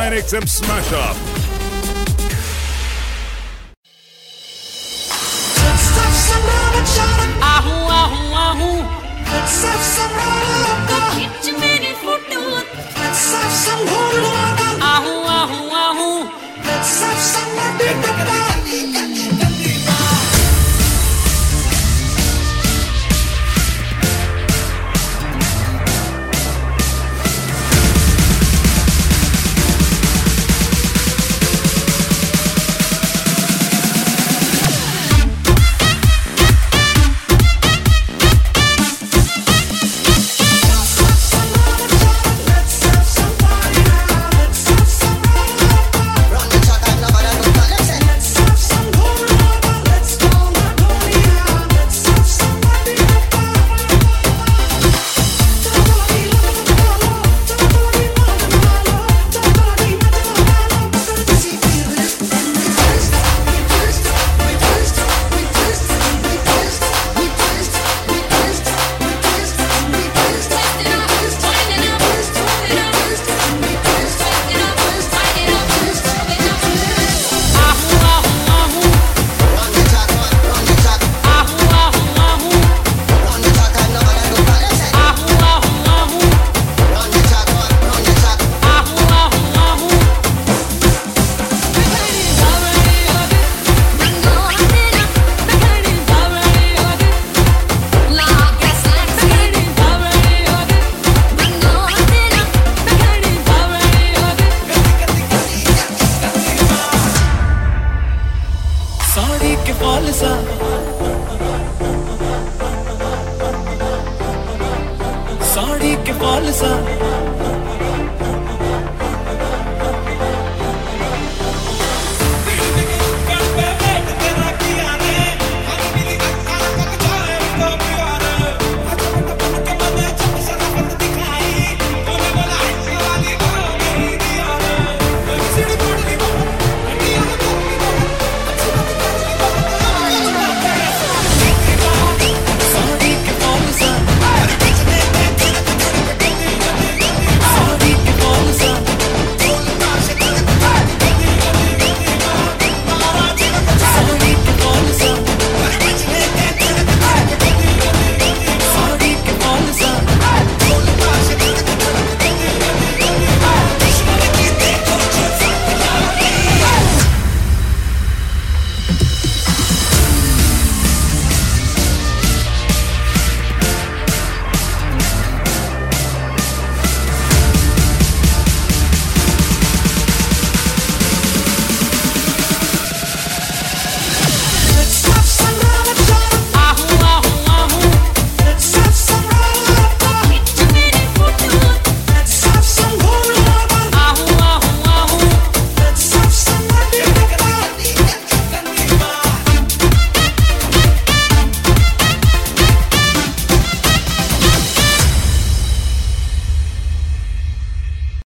9XM Smash Up. Sari के fall सा। साड़ी के फॉल सा।